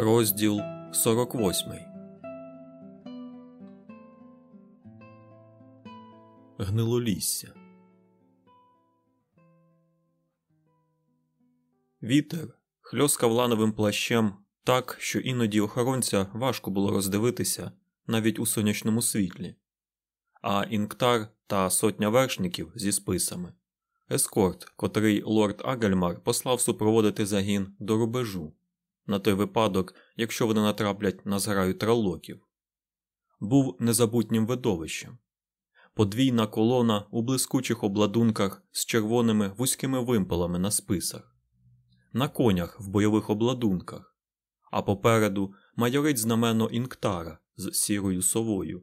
Розділ 48 Гнилолісся Вітер хльоскав лановим плащем так, що іноді охоронця важко було роздивитися навіть у сонячному світлі, а інктар та сотня вершників зі списами. Ескорт, котрий лорд Агельмар послав супроводити загін до рубежу на той випадок, якщо вони натраплять на зграю тралоків, був незабутнім видовищем. Подвійна колона у блискучих обладунках з червоними вузькими вимпелами на списах, на конях в бойових обладунках, а попереду майорить знамено інктара з сірою совою.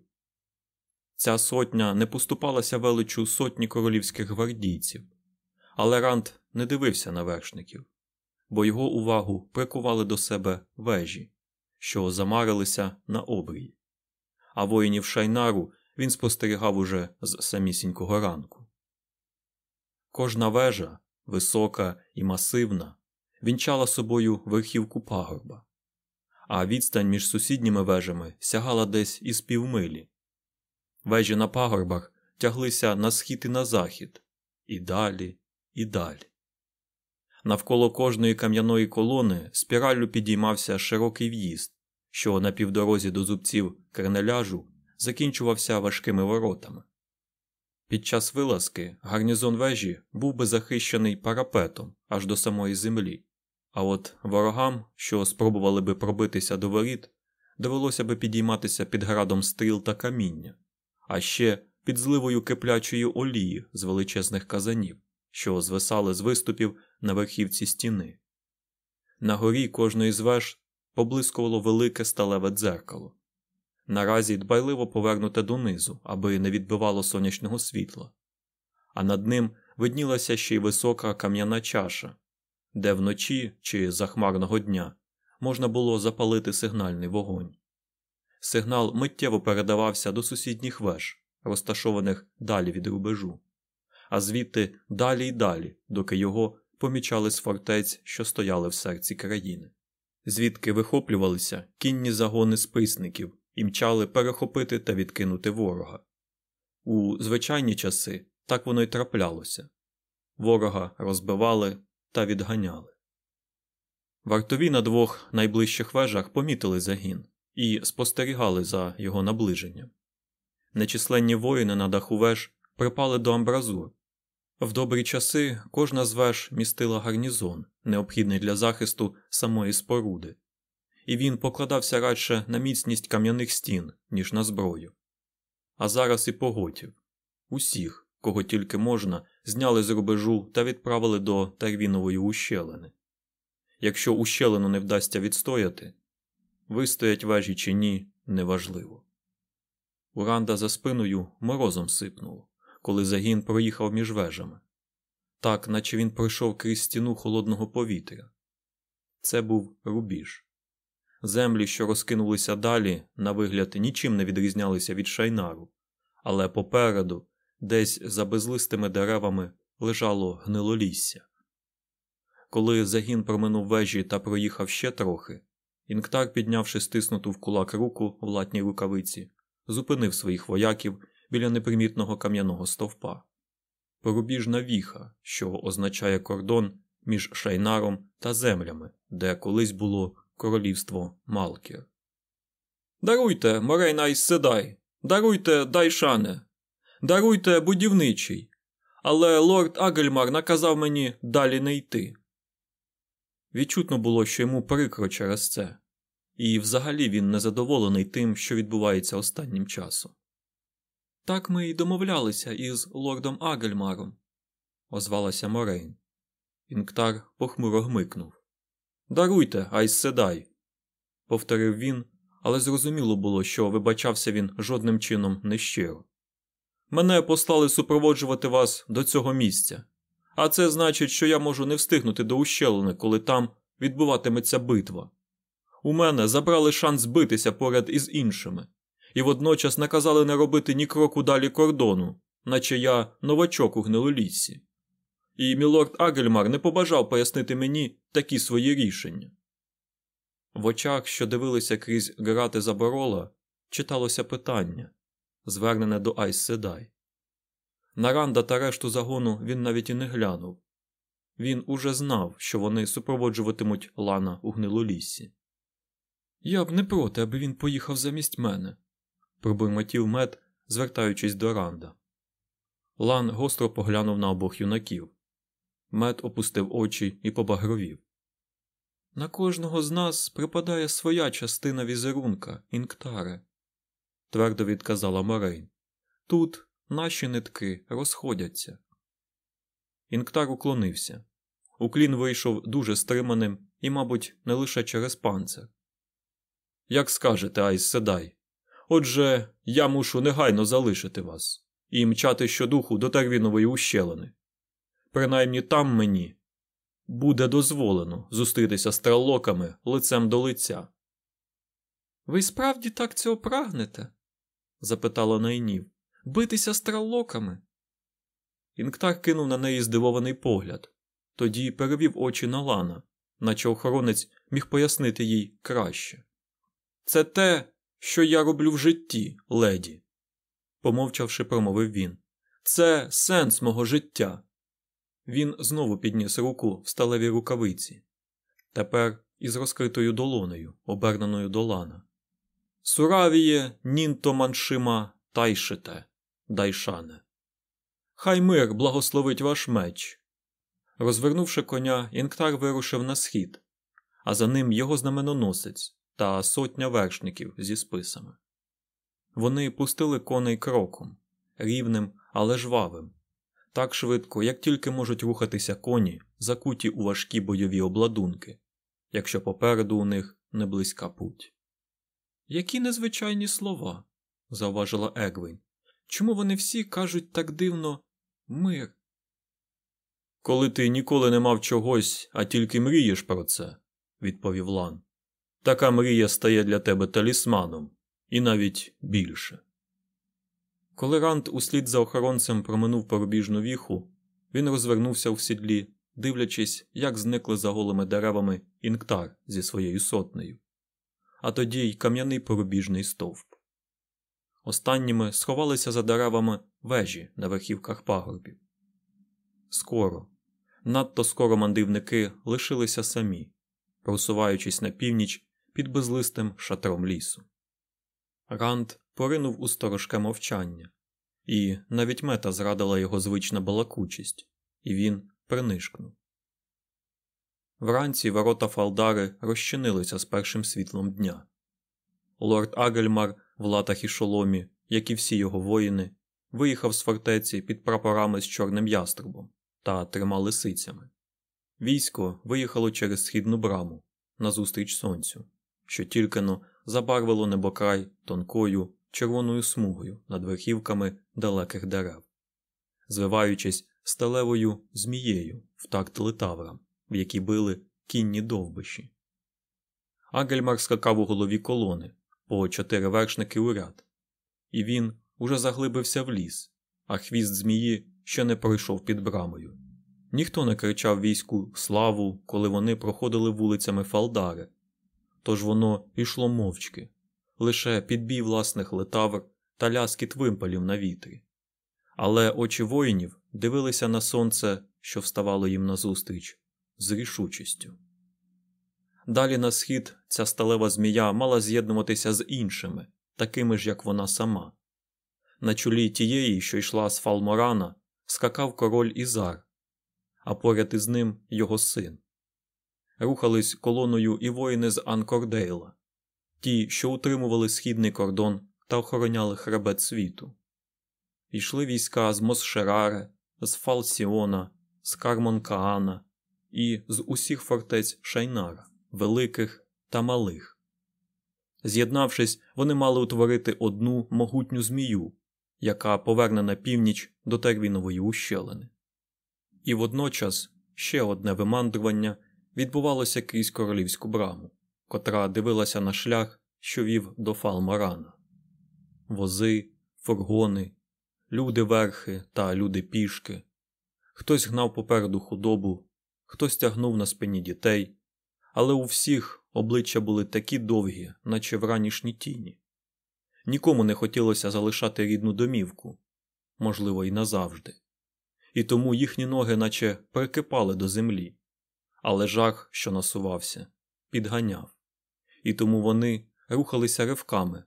Ця сотня не поступалася величу сотні королівських гвардійців, але Рант не дивився на вершників бо його увагу прикували до себе вежі, що замарилися на обрії, а воїнів шайнару він спостерігав уже з самісінького ранку. Кожна вежа, висока і масивна, вінчала собою верхівку пагорба, а відстань між сусідніми вежами сягала десь із півмилі. Вежі на пагорбах тяглися на схід і на захід, і далі, і далі. Навколо кожної кам'яної колони спіраллю підіймався широкий в'їзд, що на півдорозі до зубців кернеляжу закінчувався важкими воротами. Під час вилазки гарнізон вежі був би захищений парапетом аж до самої землі, а от ворогам, що спробували би пробитися до воріт, довелося би підійматися під градом стріл та каміння, а ще під зливою киплячої олії з величезних казанів що звисали з виступів на верхівці стіни. На горі кожної з веж поблискувало велике сталеве дзеркало, наразі дбайливо повернуте донизу, аби не відбивало сонячного світла, а над ним виднілася ще й висока кам'яна чаша, де вночі чи захмарного дня можна було запалити сигнальний вогонь. Сигнал миттєво передавався до сусідніх веж, розташованих далі від рубежу а звідти далі й далі, доки його помічали з фортець, що стояли в серці країни, звідки вихоплювалися кінні загони списників і мчали перехопити та відкинути ворога. У звичайні часи так воно й траплялося ворога розбивали та відганяли. Вартові на двох найближчих вежах помітили загін і спостерігали за його наближенням. Нечисленні воїни на даху веж припали до амбразур. В добрі часи кожна з веж містила гарнізон, необхідний для захисту самої споруди, і він покладався радше на міцність кам'яних стін, ніж на зброю. А зараз і поготів усіх, кого тільки можна, зняли з рубежу та відправили до Тарвінової ущелини. Якщо ущелину не вдасться відстояти, вистоять вежі чи ні, неважливо. Уранда за спиною морозом сипнуло коли загін проїхав між вежами, так наче він пройшов крізь стіну холодного повітря. Це був рубіж. Землі, що розкинулися далі, на вигляд нічим не відрізнялися від шайнару, але попереду, десь за безлистими деревами, лежало гнилолісся. Коли загін проминув вежі та проїхав ще трохи, інктар, піднявши стиснуту в кулак руку в латній рукавиці, зупинив своїх вояків біля непримітного кам'яного стовпа, порубіжна віха, що означає кордон між шайнаром та землями, де колись було королівство Малкір. Даруйте, Морейна із Седай, даруйте Дайшане, даруйте будівничий, але лорд Агельмар наказав мені далі не йти. Відчутно було, що йому прикро через це, і взагалі він незадоволений тим, що відбувається останнім часом. Так ми й домовлялися із лордом Агельмаром, озвалася Морейн. Інктар похмуро гмикнув. Даруйте, Айс Седай, повторив він, але зрозуміло було, що вибачався він жодним чином нещиро. Мене послали супроводжувати вас до цього місця, а це значить, що я можу не встигнути до ущелини, коли там відбуватиметься битва. У мене забрали шанс битися поряд із іншими і водночас наказали не робити ні кроку далі кордону, наче я новачок у гнилоліссі. І мілорд Агельмар не побажав пояснити мені такі свої рішення. В очах, що дивилися крізь грати заборола, читалося питання, звернене до Айс Седай. На Ранда та решту загону він навіть і не глянув. Він уже знав, що вони супроводжуватимуть Лана у гнилоліссі. Я б не проти, аби він поїхав замість мене, пробурмотів мед, звертаючись до Ранда. Лан гостро поглянув на обох юнаків. Мед опустив очі і побагровів. На кожного з нас припадає своя частина візерунка, інктаре, твердо відказала Морейн. Тут наші нитки розходяться. Інктар уклонився. Уклін вийшов дуже стриманим і, мабуть, не лише через панцир. Як скажете, Айс Седай. Отже, я мушу негайно залишити вас і мчати щодуху до Тарвінової ущелини. Принаймні там мені буде дозволено зустрітися з тралоками лицем до лиця. Ви справді так цього прагнете? запитала найнів. Битися з тралоками. Інктар кинув на неї здивований погляд, тоді перевів очі на Лана, наче охоронець міг пояснити їй краще. Це те, що я роблю в житті, леді, помовчавши, промовив він. Це сенс мого життя. Він знову підніс руку в сталевій рукавиці, тепер із розкритою долонею, оберненою до лана. Суравіє нінто маншима тайшите, дайшане. Хай мир благословить ваш меч. Розвернувши коня, Інктар вирушив на схід, а за ним його знаменоносець та сотня вершників зі списами. Вони пустили коней кроком, рівним, але жвавим, так швидко, як тільки можуть рухатися коні, закуті у важкі бойові обладунки, якщо попереду у них не близька путь. Які незвичайні слова, зауважила Егвін. Чому вони всі кажуть так дивно мир? Коли ти ніколи не мав чогось, а тільки мрієш про це, відповів Лан. Така мрія стає для тебе талісманом, і навіть більше. Коли Рант услід за охоронцем проминув порубіжну віху, він розвернувся в сідлі, дивлячись, як зникли за голими деревами інктар зі своєю сотнею, а тоді й кам'яний порубіжний стовп. Останніми сховалися за деревами вежі на верхівках пагорбів. Скоро, надто скоро мандрівники лишилися самі, просуваючись на північ під безлистим шатром лісу. Ранд поринув у сторожке мовчання, і навіть мета зрадила його звична балакучість, і він принишкнув. Вранці ворота Фалдари розчинилися з першим світлом дня. Лорд Агельмар в латах і шоломі, як і всі його воїни, виїхав з фортеці під прапорами з чорним яструбом та трьома лисицями. Військо виїхало через східну браму назустріч сонцю, що тільки но забарвило небокрай тонкою червоною смугою над верхівками далеких дерев, звиваючись сталевою змією в такт литаврам, в які били кінні довбиші. Агельмар скакав у голові колони по чотири вершники у ряд, і він уже заглибився в ліс, а хвіст змії ще не пройшов під брамою. Ніхто не кричав війську славу, коли вони проходили вулицями Фалдари, тож воно йшло мовчки, лише підбій власних летавр та ляскіт вимпалів на вітрі. Але очі воїнів дивилися на сонце, що вставало їм назустріч, з рішучістю. Далі на схід ця сталева змія мала з'єднуватися з іншими, такими ж, як вона сама. На чолі тієї, що йшла з Фалморана, скакав король Ізар, а поряд із ним його син. Рухались колоною і воїни з Анкордейла, ті, що утримували східний кордон та охороняли хребет світу. Йшли війська з Мосшераре, з Фалсіона, з Кармонкаана і з усіх фортець Шайнара, великих та малих. З'єднавшись, вони мали утворити одну могутню змію, яка поверне на північ до Тервінової ущелини. І водночас ще одне вимандрування відбувалося крізь королівську браму, котра дивилася на шлях, що вів до Фалмарана. Вози, фургони, люди верхи та люди пішки. Хтось гнав попереду худобу, хтось тягнув на спині дітей, але у всіх обличчя були такі довгі, наче вранішні тіні. Нікому не хотілося залишати рідну домівку, можливо, і назавжди, і тому їхні ноги наче прикипали до землі, але жах, що насувався, підганяв, і тому вони рухалися ривками,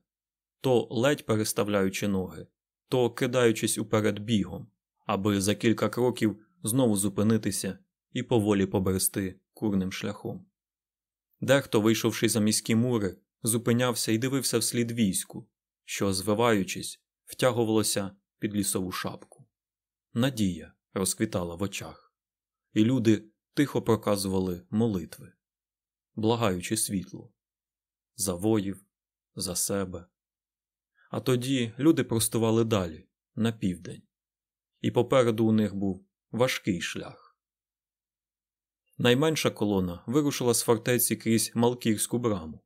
то ледь переставляючи ноги, то кидаючись уперед бігом, аби за кілька кроків знову зупинитися і поволі побрести курним шляхом. Дехто, вийшовши за міські мури, зупинявся і дивився вслід війську, що, звиваючись, втягувалося під лісову шапку. Надія розквітала в очах, і люди тихо проказували молитви, благаючи світло за воїв, за себе. А тоді люди простували далі, на південь, і попереду у них був важкий шлях. Найменша колона вирушила з фортеці крізь Малкірську браму.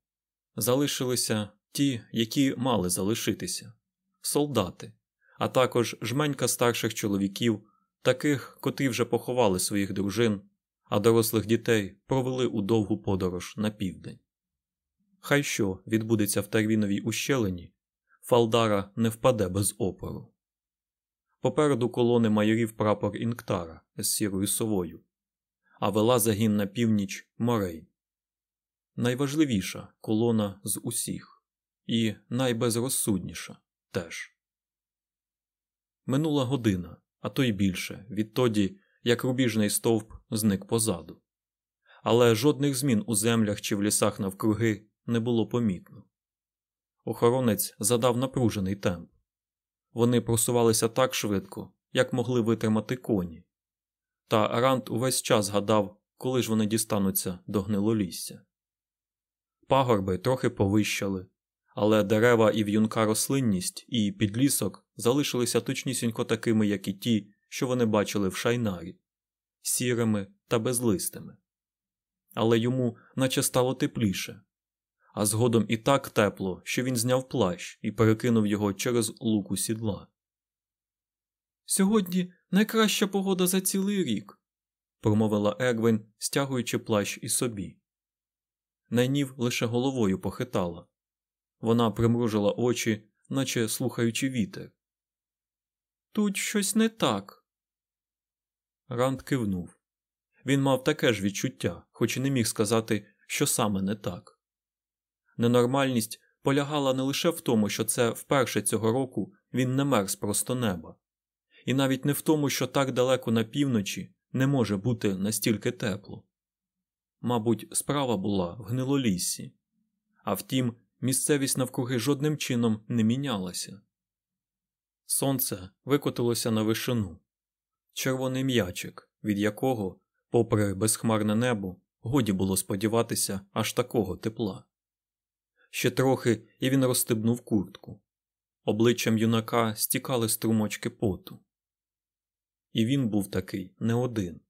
Залишилися ті, які мали залишитися солдати, а також жменька старших чоловіків, таких, котрі вже поховали своїх дружин, а дорослих дітей провели у довгу подорож на південь. Хай що відбудеться в Тарвіновій ущелині, Фалдара не впаде без опору. Попереду колони майорів прапор Інктара з сірою совою, а вела загін на північ Морейн. Найважливіша колона з усіх і найбезрозсудніша теж. Минула година, а то й більше, відтоді, як рубіжний стовп зник позаду. Але жодних змін у землях чи в лісах навкруги не було помітно. Охоронець задав напружений темп. Вони просувалися так швидко, як могли витримати коні. Та Арант увесь час гадав, коли ж вони дістануться до гнилолісся. Пагорби трохи повищали, але дерева і в'юнка рослинність і підлісок залишилися точнісінько такими, як і ті, що вони бачили в шайнарі, сірими та безлистими. Але йому наче стало тепліше, а згодом і так тепло, що він зняв плащ і перекинув його через луку сідла. Сьогодні найкраща погода за цілий рік, промовила Егвін, стягуючи плащ і собі. Найнів лише головою похитала. Вона примружила очі, наче слухаючи вітер. Тут щось не так. Ранд кивнув. Він мав таке ж відчуття, хоч і не міг сказати, що саме не так. Ненормальність полягала не лише в тому, що це вперше цього року він не мерз просто неба, і навіть не в тому, що так далеко на півночі не може бути настільки тепло. Мабуть, справа була в гнилоліссі, а втім, місцевість навкруги жодним чином не мінялася. Сонце викотилося на вишину, червоний м'ячик, від якого, попри безхмарне небо, годі було сподіватися аж такого тепла. Ще трохи, і він розстебнув куртку. Обличчям юнака стікали струмочки поту. І він був такий не один.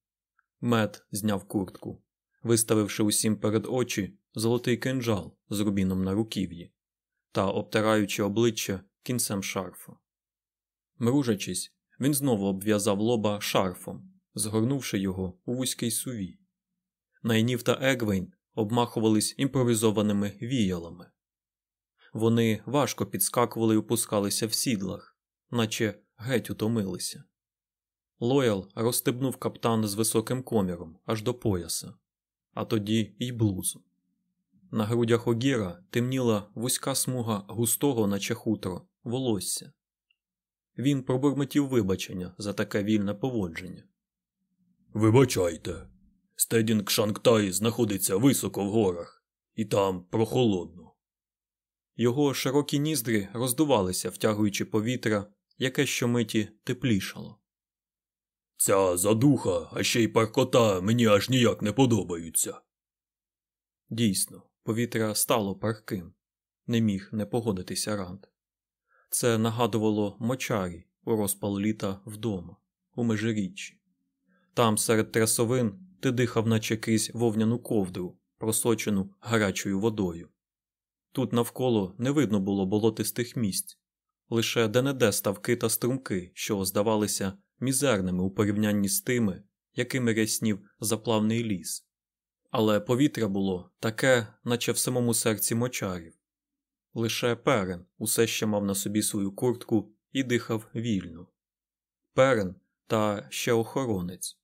Мед зняв куртку, виставивши усім перед очі золотий кинджал з рубіном на руків'ї та обтираючи обличчя кінцем шарфа. Мружачись, він знову обв'язав лоба шарфом, згорнувши його у вузький сувій. Найнів та Егвейн обмахувались імпровізованими віялами. Вони важко підскакували і опускалися в сідлах, наче геть утомилися. Лоял розстебнув каптан з високим коміром аж до пояса, а тоді й блузу. На грудях огіра темніла вузька смуга густого, наче хутро, волосся. Він пробурмотів вибачення за таке вільне поводження. Вибачайте, Стедінг Шангтай знаходиться високо в горах, і там прохолодно. Його широкі ніздрі роздувалися, втягуючи повітря, яке щомиті теплішало. Ця задуха, а ще й паркота мені аж ніяк не подобаються. Дійсно, повітря стало парким, не міг не погодитися Ранд. Це нагадувало мочарі у розпал літа вдома, у межиріччі. Там, серед трясовин, ти дихав, наче крізь вовняну ковдру, просочену гарячою водою. Тут навколо не видно було болотистих місць, лише де-не-де ставки та струмки, що здавалися мізерними у порівнянні з тими, якими ряснів заплавний ліс, але повітря було таке, наче в самому серці мочарів. Лише перен усе ще мав на собі свою куртку і дихав вільно. Перен та ще охоронець.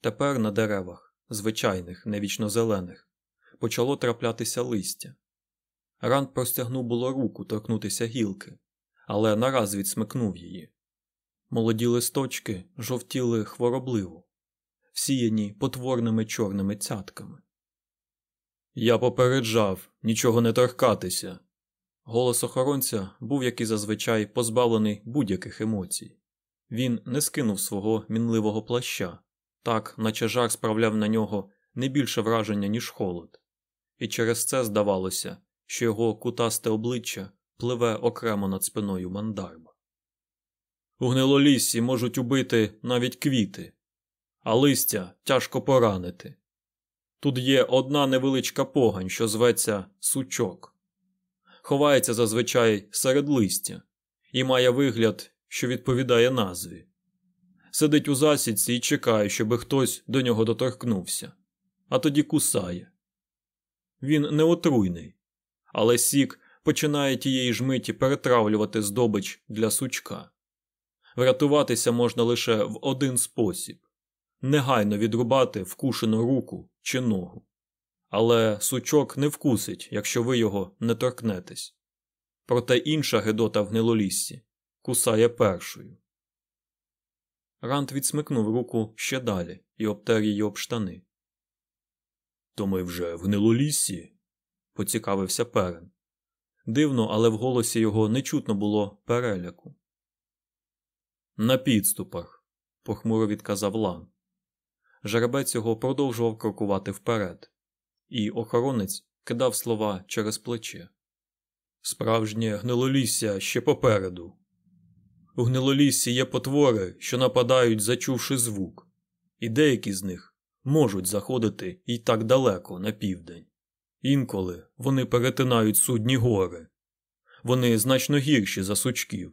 Тепер на деревах, звичайних, не вічнозелених, почало траплятися листя. Ранд простягнув було руку торкнутися гілки, але нараз відсмикнув її. Молоді листочки жовтіли хворобливо, всіяні потворними чорними цятками. Я попереджав нічого не торкатися. Голос охоронця був, як і зазвичай, позбавлений будь-яких емоцій. Він не скинув свого мінливого плаща, так, наче жар справляв на нього не більше враження, ніж холод, і через це здавалося, що його кутасте обличчя пливе окремо над спиною мандарба. У гнилоліссі можуть убити навіть квіти, а листя тяжко поранити. Тут є одна невеличка погань, що зветься сучок. Ховається зазвичай серед листя і має вигляд, що відповідає назві. Сидить у засідці і чекає, щоби хтось до нього доторкнувся, а тоді кусає. Він не отруйний, але сік починає тієї ж миті перетравлювати здобич для сучка. Врятуватися можна лише в один спосіб негайно відрубати вкушену руку чи ногу. Але сучок не вкусить, якщо ви його не торкнетесь. Проте інша Гедота в гнилоліссі кусає першою. Рант відсмикнув руку ще далі і обтер її об штани. То ми вже в гнилоліссі? поцікавився перен. Дивно, але в голосі його не чутно було переляку. На підступах, похмуро відказав Лан. Жеребець його продовжував крокувати вперед, і охоронець кидав слова через плече. Справжнє гнилолісся ще попереду. У гнилоліссі є потвори, що нападають, зачувши звук, і деякі з них можуть заходити і так далеко на південь. Інколи вони перетинають судні гори. Вони значно гірші за сучків.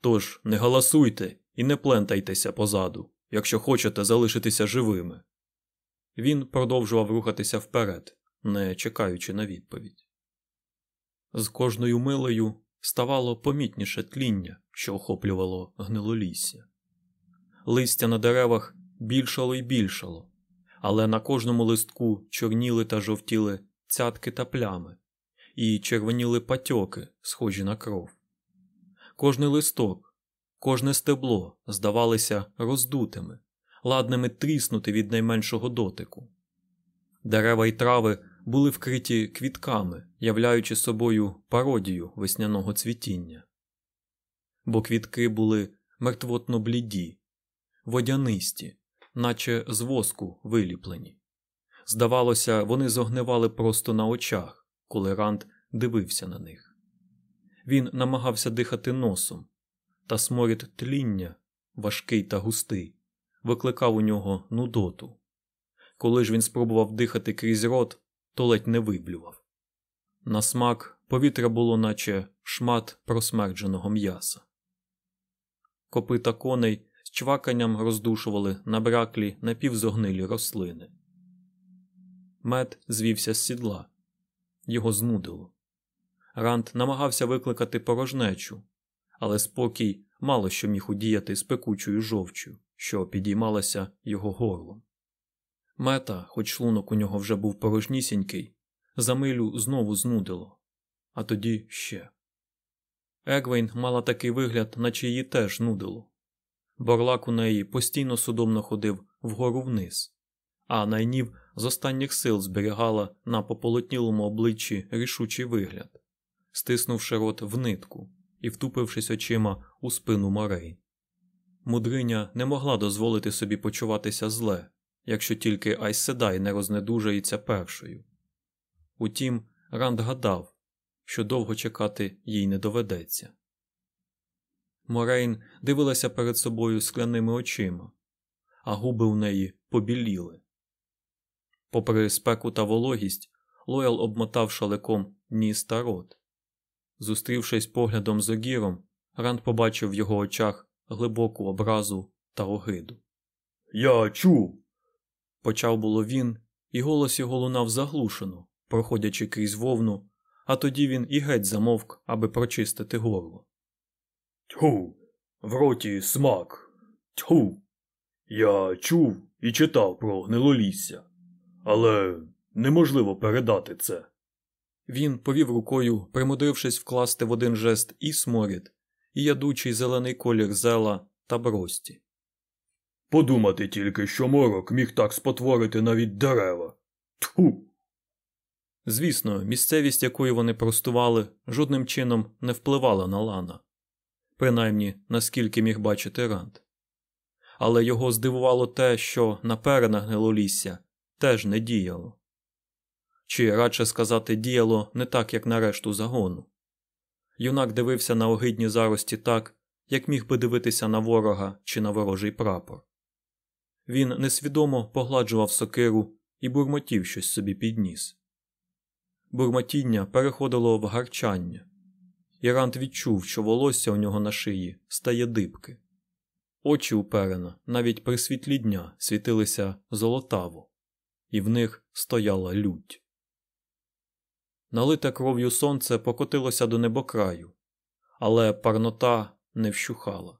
Тож не галасуйте і не плентайтеся позаду якщо хочете залишитися живими. Він продовжував рухатися вперед, не чекаючи на відповідь. З кожною милею ставало помітніше тління, що охоплювало гнилолісся. Листя на деревах більшало й більшало, але на кожному листку чорніли та жовтіли цятки та плями, і червоніли патьоки, схожі на кров. Кожний листок Кожне стебло здавалося роздутими, ладними тріснути від найменшого дотику. Дерева й трави були вкриті квітками, являючи собою пародію весняного цвітіння, бо квітки були мертвотно бліді, водянисті, наче з воску виліплені. Здавалося, вони зогнивали просто на очах, коли Ранд дивився на них. Він намагався дихати носом та сморід тління, важкий та густий, викликав у нього нудоту. Коли ж він спробував дихати крізь рот, то ледь не виблював. На смак повітря було, наче шмат просмердженого м'яса. Копита коней з чваканням роздушували набраклі напівзогнилі рослини. Мед звівся з сідла, його знудило. Рант намагався викликати порожнечу, але спокій мало що міг удіяти з пекучою жовчю, що підіймалася його горлом. Мета, хоч шлунок у нього вже був порожнісінький, за милю знову знудило, а тоді ще. Егвейн мала такий вигляд, наче її теж нудило. Борлак у неї постійно судомно ходив вгору вниз, а найнів з останніх сил зберігала на пополотнілому обличчі рішучий вигляд, стиснувши рот в нитку, і втупившись очима у спину Морей. Мудриня не могла дозволити собі почуватися зле, якщо тільки Айседай не рознедужається першою. Утім, Ранд гадав, що довго чекати їй не доведеться. Морейн дивилася перед собою скляними очима, а губи у неї побіліли. Попри спеку та вологість, Лоял обмотав шалеком ніс та рот. Зустрівшись поглядом з Огіром, Ранд побачив в його очах глибоку образу та огиду. Я чув. Почав було він і голос його лунав заглушено, проходячи крізь вовну, а тоді він і геть замовк, аби прочистити горло. Тьху, в роті смак. Тьху. Я чув і читав про гнилолісся, але неможливо передати це. Він повів рукою, примудрившись вкласти в один жест і сморід, і ядучий зелений колір зела та брості. Подумати тільки, що морок міг так спотворити навіть дерева. Тьху. Звісно, місцевість, якою вони простували, жодним чином не впливала на Лана, принаймні наскільки міг бачити Ранд. Але його здивувало те, що на перенах гнилолісся теж не діяло. Чи радше сказати, діяло не так, як на решту загону. Юнак дивився на огидні зарості так, як міг би дивитися на ворога чи на ворожий прапор. Він несвідомо погладжував сокиру і бурмотів щось собі підніс. Бурмотіння переходило в гарчання, і Рант відчув, що волосся у нього на шиї стає дибки. Очі у навіть при світлі дня світилися золотаво, і в них стояла лють. Налите кров'ю сонце покотилося до небокраю, але парнота не вщухала.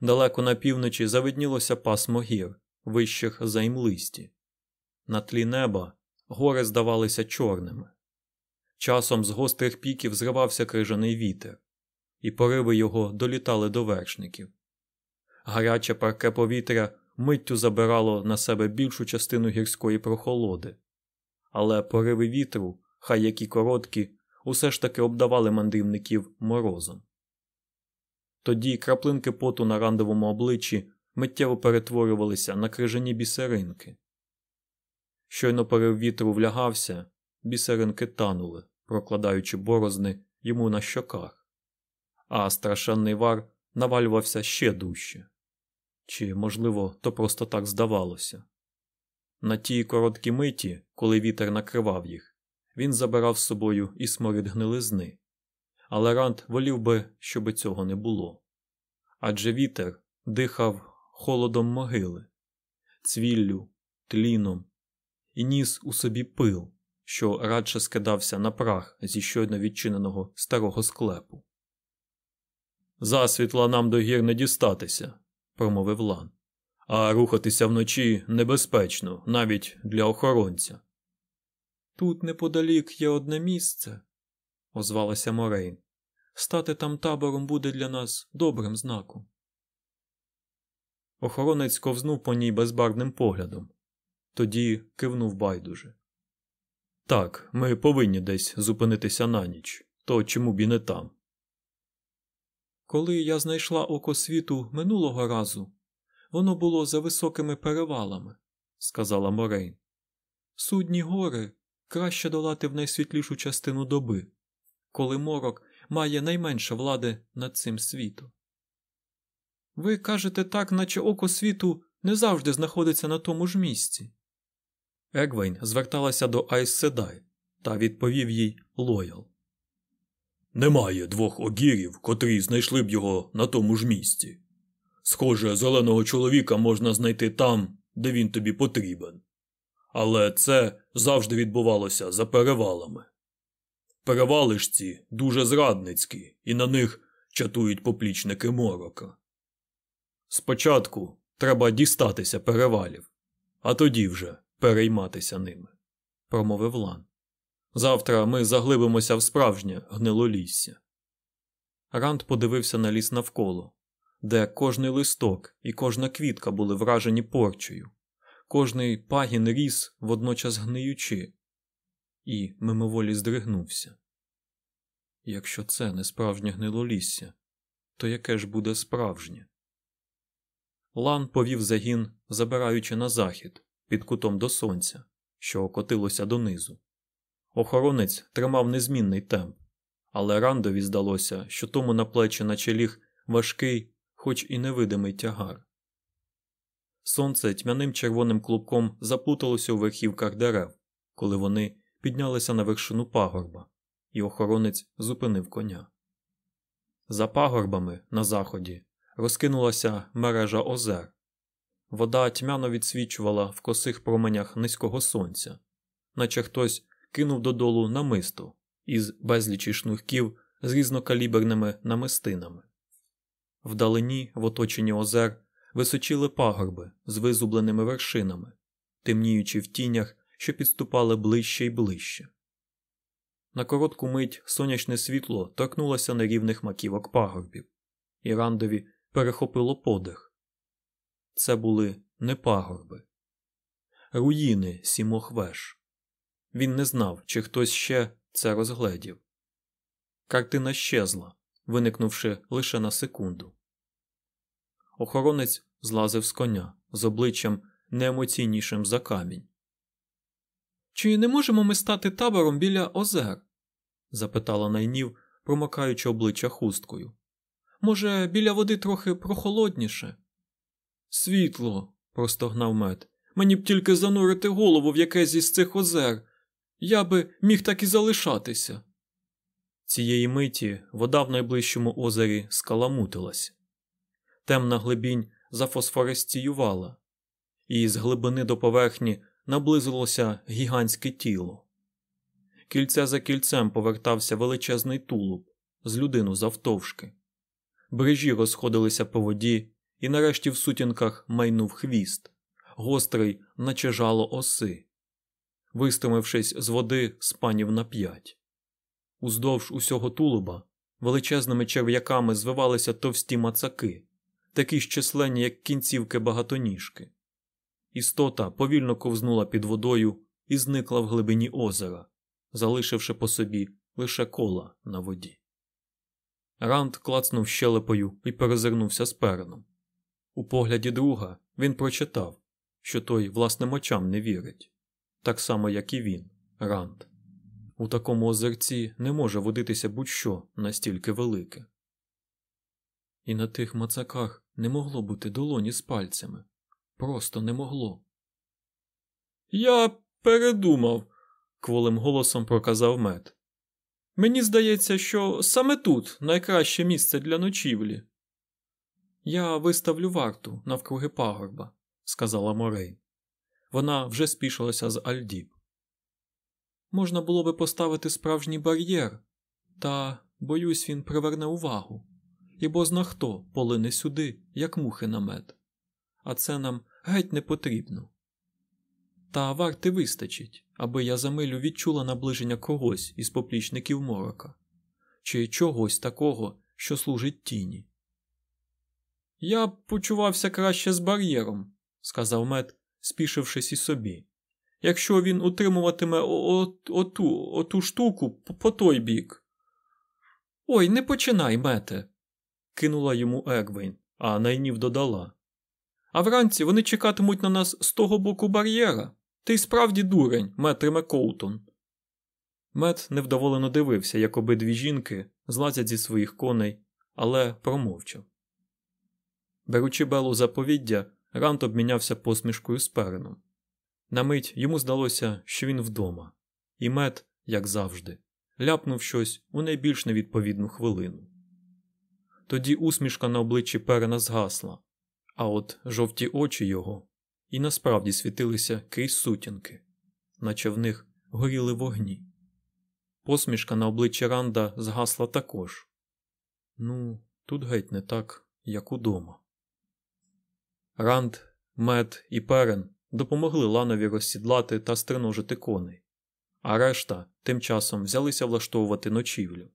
Далеко на півночі завиднілося пасмо гір, вищих за імлисті. На тлі неба гори здавалися чорними. Часом з гострих піків зривався крижаний вітер, і пориви його долітали до вершників. Гаряче парке повітря миттю забирало на себе більшу частину гірської прохолоди, але пориви вітру, хай які короткі, усе ж таки обдавали мандрівників морозом. Тоді краплинки поту на рандовому обличчі миттєво перетворювалися на крижані бісеринки. Щойно порив вітру влягався, бісеринки танули, прокладаючи борозни йому на щоках, а страшенний вар навалювався ще дужче. Чи, можливо, то просто так здавалося. На тій короткій миті, коли вітер накривав їх, він забирав з собою і сморід гнилизни, але Рант волів би, щоби цього не було. Адже вітер дихав холодом могили, цвіллю, тліном і ніс у собі пил, що радше скидався на прах зі щойно відчиненого старого склепу. Засвітла нам до гір не дістатися, промовив Лан, а рухатися вночі небезпечно навіть для охоронця. Тут неподалік є одне місце, озвалася Морейн. Стати там табором буде для нас добрим знаком. Охоронець ковзнув по ній безбарвним поглядом, тоді кивнув байдуже. Так, ми повинні десь зупинитися на ніч, то чому б і не там. Коли я знайшла око світу минулого разу, воно було за високими перевалами, сказала Морейн. Судні гори краще долати в найсвітлішу частину доби, коли морок має найменше влади над цим світом. Ви кажете так, наче око світу не завжди знаходиться на тому ж місці. Егвейн зверталася до Айс Седай та відповів їй Лоял. Немає двох огірів, котрі знайшли б його на тому ж місці. Схоже, зеленого чоловіка можна знайти там, де він тобі потрібен. Але це завжди відбувалося за перевалами. Перевали ж ці дуже зрадницькі, і на них чатують поплічники морока. Спочатку треба дістатися перевалів, а тоді вже перейматися ними, промовив Лан. Завтра ми заглибимося в справжнє гнилолісся. Ранд подивився на ліс навколо, де кожний листок і кожна квітка були вражені порчею, кожний пагін ріс водночас гниючи, і мимоволі здригнувся. Якщо це не справжнє гнилолісся, то яке ж буде справжнє? Лан повів загін, забираючи на захід, під кутом до сонця, що окотилося донизу. Охоронець тримав незмінний темп, але Рандові здалося, що тому на плечі наче ліг важкий, хоч і невидимий тягар. Сонце тьмяним червоним клубком заплуталося у верхівках дерев, коли вони піднялися на вершину пагорба, і охоронець зупинив коня. За пагорбами на заході розкинулася мережа озер. Вода тьмяно відсвічувала в косих променях низького сонця, наче хтось кинув додолу намисто із безлічі шнурків з різнокаліберними намистинами. Вдалині, в оточенні озер, височили пагорби з визубленими вершинами, темніючи в тінях, що підступали ближче й ближче. На коротку мить сонячне світло торкнулося нерівних маківок пагорбів, і рандові перехопило подих. Це були не пагорби, руїни сімох веж. Він не знав, чи хтось ще це розгледів. Картина щезла, виникнувши лише на секунду. Охоронець злазив з коня з обличчям неемоційнішим за камінь. Чи не можемо ми стати табором біля озер? запитала найнів, промокаючи обличчя хусткою. Може, біля води трохи прохолодніше? Світло, простогнав мед. Мені б тільки занурити голову в якесь із цих озер. Я би міг так і залишатися. Цієї миті вода в найближчому озері скаламутилась. Темна глибінь зафосфорестіювала, і з глибини до поверхні наблизилося гігантське тіло. Кільце за кільцем повертався величезний тулуб з людину завтовшки. Брижі розходилися по воді, і нарешті в сутінках майнув хвіст, гострий, наче жало оси. Вистромившись з води, спанів на п'ять. Уздовж усього тулуба величезними черв'яками звивалися товсті мацаки, такі ж численні, як кінцівки багатоніжки. Істота повільно ковзнула під водою і зникла в глибині озера, залишивши по собі лише кола на воді. Ранд клацнув щелепою і перезирнувся спереном. У погляді друга він прочитав, що той власним очам не вірить, так само, як і він, Ранд. У такому озерці не може водитися будь-що настільки велике. І на тих мацаках не могло бути долоні з пальцями. Просто не могло. Я передумав, кволим голосом проказав мед. Мені здається, що саме тут найкраще місце для ночівлі. Я виставлю варту навкруги пагорба, сказала Морей. Вона вже спішилася з Альдіб. Можна було би поставити справжній бар'єр, та, боюсь, він приверне увагу, і бозна хто полине сюди, як мухи на мед. А це нам геть не потрібно. Та варти вистачить, аби я за милю відчула наближення когось із поплічників морока, чи чогось такого, що служить тіні. Я б почувався краще з бар'єром, сказав мед, спішившись і собі. Якщо він утримуватиме оту, оту штуку по той бік. Ой, не починай, мете, кинула йому Егвейн, а найнів додала. А вранці вони чекатимуть на нас з того боку бар'єра. Ти справді дурень, метри Макоутон. Мет невдоволено дивився, як обидві жінки злазять зі своїх коней, але промовчав. Беручи Белу заповіддя, Рант обмінявся посмішкою з переном. На мить йому здалося, що він вдома, і мед, як завжди, ляпнув щось у найбільш невідповідну хвилину. Тоді усмішка на обличчі перена згасла, а от жовті очі його і насправді світилися крізь сутінки, наче в них горіли вогні. Посмішка на обличчі Ранда згасла також. Ну, тут геть не так, як удома. Ранд, мед і перен допомогли ланові розсідлати та стриножити коней, а решта тим часом взялися влаштовувати ночівлю.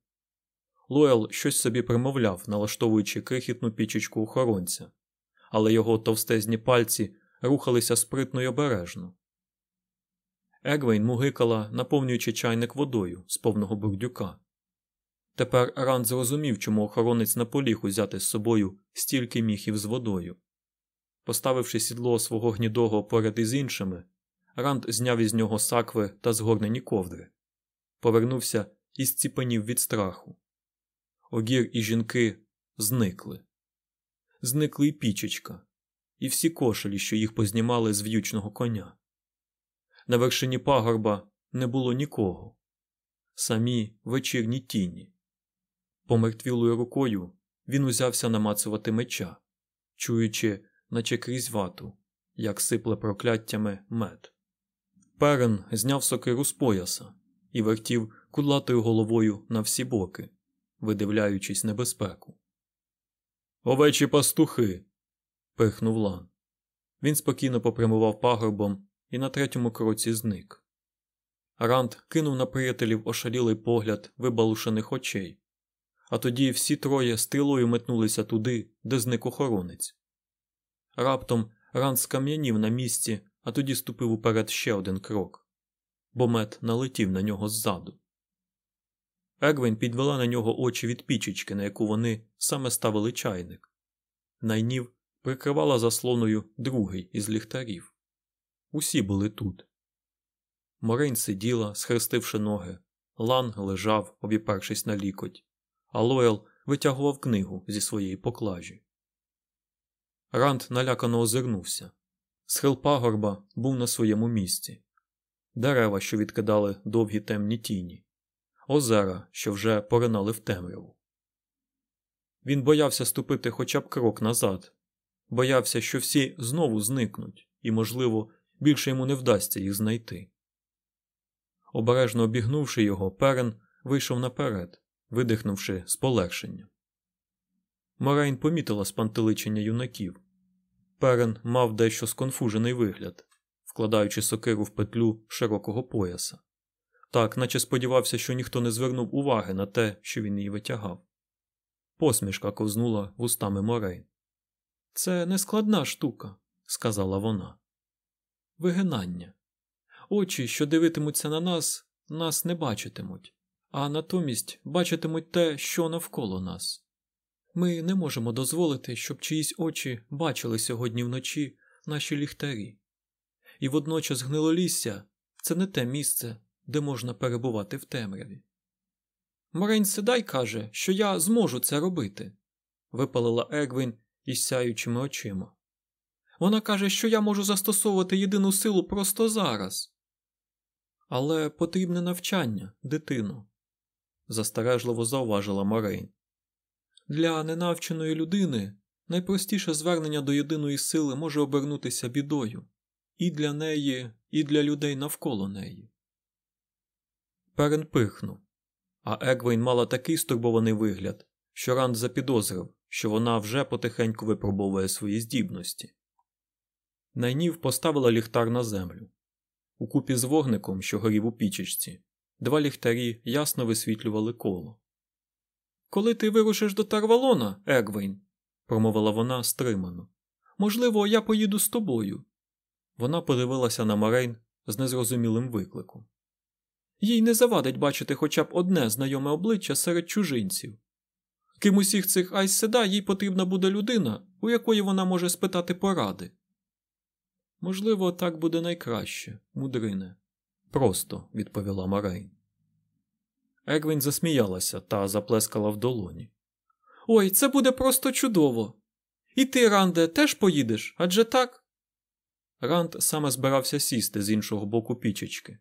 Луел щось собі примовляв, налаштовуючи крихітну пічечку охоронця, але його товстезні пальці рухалися спритно й обережно. Егвейн мугикала, наповнюючи чайник водою з повного бурдюка. Тепер Ранд зрозумів, чому охоронець наполіг узяти з собою стільки міхів з водою. Поставивши сідло свого гнідого поряд із іншими, Ранд зняв із нього сакви та згорнені ковдри, повернувся і зціпенів від страху. Огір і жінки зникли. Зникли й пічечка, і всі кошелі, що їх познімали з в'ючного коня. На вершині пагорба не було нікого, самі вечірні тіні. Помертвілою рукою він узявся намацувати меча, чуючи, наче крізь вату, як сипле прокляттями мед. Перен зняв сокиру з пояса і вертів кудлатою головою на всі боки, видивляючись небезпеку. Овечі пастухи. пихнув лан. Він спокійно попрямував пагорбом і на третьому кроці зник. Ранд кинув на приятелів ошалілий погляд вибалушених очей, а тоді всі троє стрілою метнулися туди, де зник охоронець. Раптом Ранд скам'янів на місці, а тоді ступив уперед ще один крок, бо мед налетів на нього ззаду. Егвін підвела на нього очі від пічечки, на яку вони саме ставили чайник. Найнів прикривала заслоною другий із ліхтарів. Усі були тут. Морейн сиділа, схрестивши ноги, Лан лежав, обіпершись на лікоть, а Лоел витягував книгу зі своєї поклажі. Ранд налякано озирнувся. Схил пагорба був на своєму місці, дерева, що відкидали довгі темні тіні, озера, що вже поринали в темряву. Він боявся ступити хоча б крок назад, боявся, що всі знову зникнуть, і, можливо, більше йому не вдасться їх знайти. Обережно обігнувши його, перен вийшов наперед, видихнувши з полегшенням. Морейн помітила спантеличення юнаків. Перен мав дещо сконфужений вигляд, вкладаючи сокиру в петлю широкого пояса, так, наче сподівався, що ніхто не звернув уваги на те, що він її витягав. Посмішка ковзнула вустами Морейн. Це нескладна штука, сказала вона. Вигинання. Очі, що дивитимуться на нас, нас не бачитимуть, а натомість бачитимуть те, що навколо нас. Ми не можемо дозволити, щоб чиїсь очі бачили сьогодні вночі наші ліхтарі. І водночас гнилолісся це не те місце, де можна перебувати в темряві. Морень Седай каже, що я зможу це робити, випалила Егвін із сяючими очима. Вона каже, що я можу застосовувати єдину силу просто зараз. Але потрібне навчання, дитино, застережливо зауважила Морейн. Для ненавченої людини найпростіше звернення до єдиної сили може обернутися бідою і для неї, і для людей навколо неї. Перен пихнув, а Егвейн мала такий стурбований вигляд, що Ранд запідозрив, що вона вже потихеньку випробовує свої здібності. Найнів поставила ліхтар на землю. Укупі з вогником, що горів у пічечці, два ліхтарі ясно висвітлювали коло. Коли ти вирушиш до Тарвалона, Егвейн, промовила вона стримано, можливо, я поїду з тобою. Вона подивилася на Морейн з незрозумілим викликом. Їй не завадить бачити хоча б одне знайоме обличчя серед чужинців. Крім усіх цих Айс Седай їй потрібна буде людина, у якої вона може спитати поради. Можливо, так буде найкраще, мудрине, просто відповіла Морейн. Егвейн засміялася та заплескала в долоні. Ой, це буде просто чудово. І ти, Ранде, теж поїдеш, адже так? Ранд саме збирався сісти з іншого боку пічечки.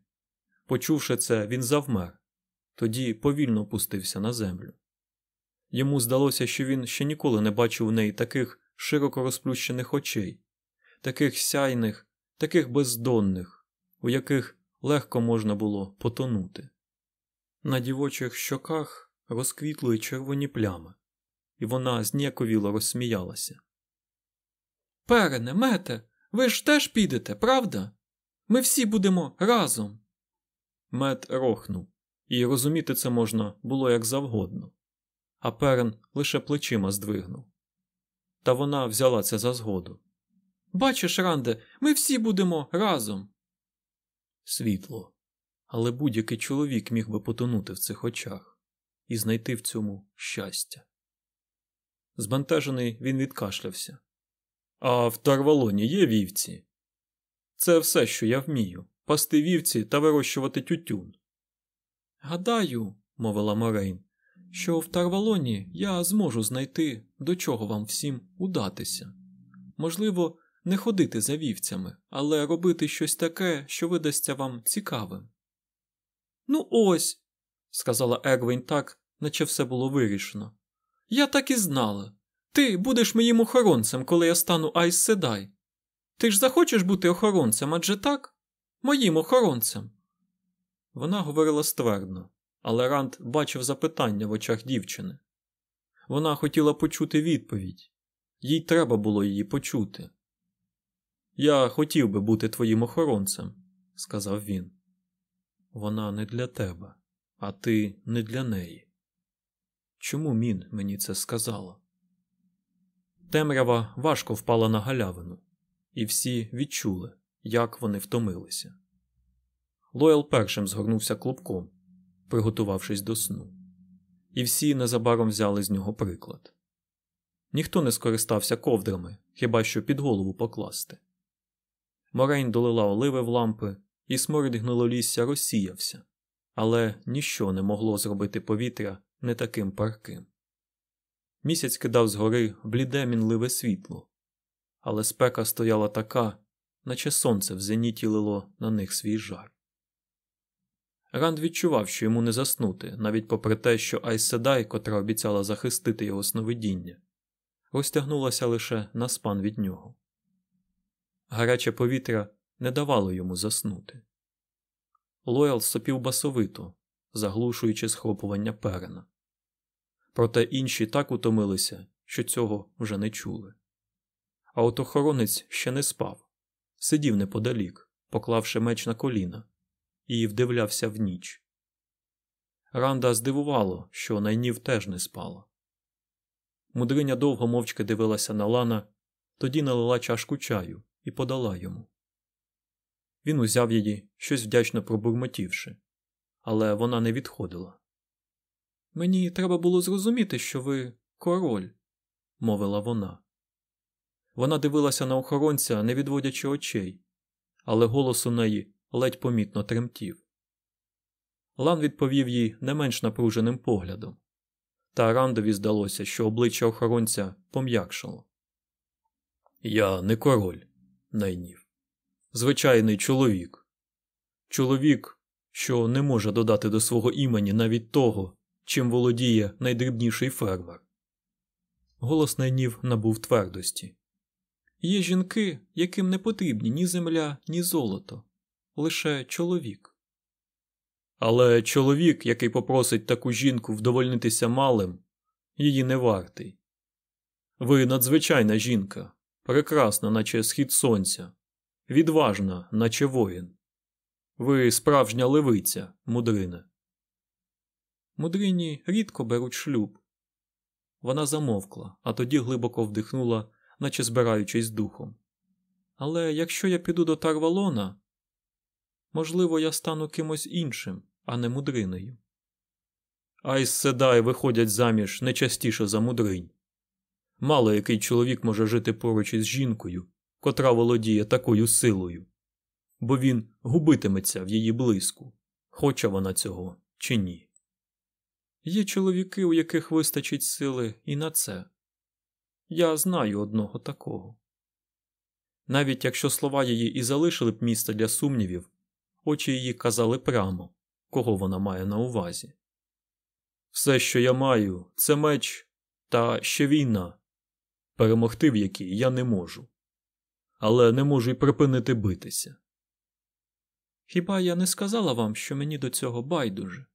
Почувши це, він завмер, тоді повільно опустився на землю. Йому здалося, що він ще ніколи не бачив у неї таких широко розплющених очей, таких сяйних, таких бездонних, у яких легко можна було потонути. На дівочих щоках розквітли червоні плями, і вона зніяковіло розсміялася. Перене, мете, ви ж теж підете, правда? Ми всі будемо разом. Мед рохнув, і розуміти це можна було як завгодно, а перен лише плечима здвигнув. Та вона взяла це за згоду. Бачиш, Ранде, ми всі будемо разом. Світло. Але будь-який чоловік міг би потонути в цих очах і знайти в цьому щастя. Збентежений він відкашлявся. А в Тарвалоні є вівці? Це все, що я вмію пасти вівці та вирощувати тютюн. Гадаю, мовила Морейн, що в Тарвалоні я зможу знайти, до чого вам всім удатися. Можливо, не ходити за вівцями, але робити щось таке, що видасться вам цікавим. Ну, ось, сказала Ервін так, наче все було вирішено. Я так і знала. Ти будеш моїм охоронцем, коли я стану Айс Седай. Ти ж захочеш бути охоронцем, адже так? Моїм охоронцем. Вона говорила ствердно, але Ранд бачив запитання в очах дівчини. Вона хотіла почути відповідь, їй треба було її почути. Я хотів би бути твоїм охоронцем, сказав він. Вона не для тебе, а ти не для неї. Чому мін мені це сказала? Темрява важко впала на галявину, і всі відчули, як вони втомилися. Лоял першим згорнувся клубком, приготувавшись до сну, і всі незабаром взяли з нього приклад. Ніхто не скористався ковдрами, хіба що під голову покласти. Морейн долила оливи в лампи, і сморід гнилолісся розсіявся, але ніщо не могло зробити повітря не таким парким. Місяць кидав згори бліде мінливе світло, але спека стояла така, наче сонце в зеніті лило на них свій жар. Ранд відчував, що йому не заснути, навіть попри те, що Айседай, котра обіцяла захистити його сновидіння, розтягнулася лише на спан від нього. Гаряче повітря не давало йому заснути. Лоял сопів басовито, заглушуючи схлопування перена. Проте інші так утомилися, що цього вже не чули. А от охоронець ще не спав, сидів неподалік, поклавши меч на коліна, і вдивлявся в ніч. Ранда здивувало, що найнів теж не спала. Мудриня довго мовчки дивилася на Лана, тоді налила чашку чаю і подала йому. Він узяв її, щось вдячно пробурмотівши, але вона не відходила. Мені треба було зрозуміти, що ви король, мовила вона. Вона дивилася на охоронця, не відводячи очей, але голос у неї ледь помітно тремтів. Лан відповів їй не менш напруженим поглядом, та Рандові здалося, що обличчя охоронця пом'якшало. Я не король, найнів. Звичайний чоловік. Чоловік, що не може додати до свого імені навіть того, чим володіє найдрібніший фермер. Голос найнів набув твердості. Є жінки, яким не потрібні ні земля, ні золото, лише чоловік. Але чоловік, який попросить таку жінку вдовольнитися малим, її не вартий. Ви надзвичайна жінка, прекрасна, наче схід сонця, відважна, наче воїн. Ви справжня левиця, мудрине. Мудрині рідко беруть шлюб. Вона замовкла, а тоді глибоко вдихнула, наче збираючись духом. Але якщо я піду до Тарвалона, можливо, я стану кимось іншим, а не мудриною. Айс Седай виходять заміж не частіше за мудринь. Мало який чоловік може жити поруч із жінкою, котра володіє такою силою, бо він губитиметься в її блиску, хоче вона цього чи ні. Є чоловіки, у яких вистачить сили і на це. Я знаю одного такого. Навіть якщо слова її і залишили б місце для сумнівів, очі її казали прямо, кого вона має на увазі. Все, що я маю, це меч та ще війна, перемогти в якій я не можу, але не можу й припинити битися. Хіба я не сказала вам, що мені до цього байдуже?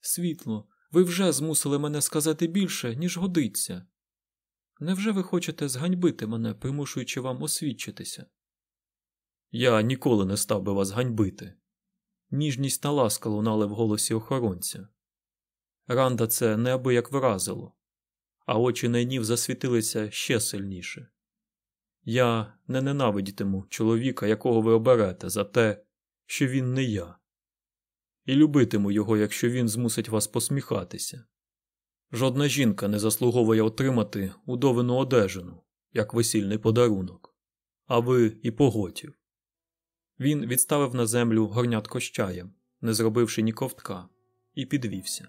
Світло, ви вже змусили мене сказати більше, ніж годиться. Невже ви хочете зганьбити мене, примушуючи вам освідчитися? Я ніколи не став би вас ганьбити. Ніжність та ласка лунали в голосі охоронця. Ранда це неабияк вразило, а очі найнів засвітилися ще сильніше. Я не ненавидітиму чоловіка, якого ви оберете, за те, що він не я, і любитиму його, якщо він змусить вас посміхатися. Жодна жінка не заслуговує отримати удовину одежину, як весільний подарунок, а ви і поготів. Він відставив на землю горнятко з чаєм, не зробивши ні ковтка, і підвівся.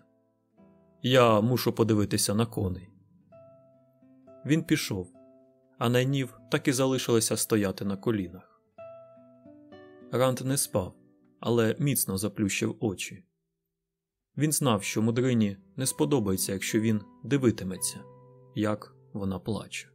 Я мушу подивитися на коней. Він пішов, а найнів так і залишилася стояти на колінах. Ранд не спав, але міцно заплющив очі. Він знав, що мудрині не сподобається, якщо він дивитиметься, як вона плаче.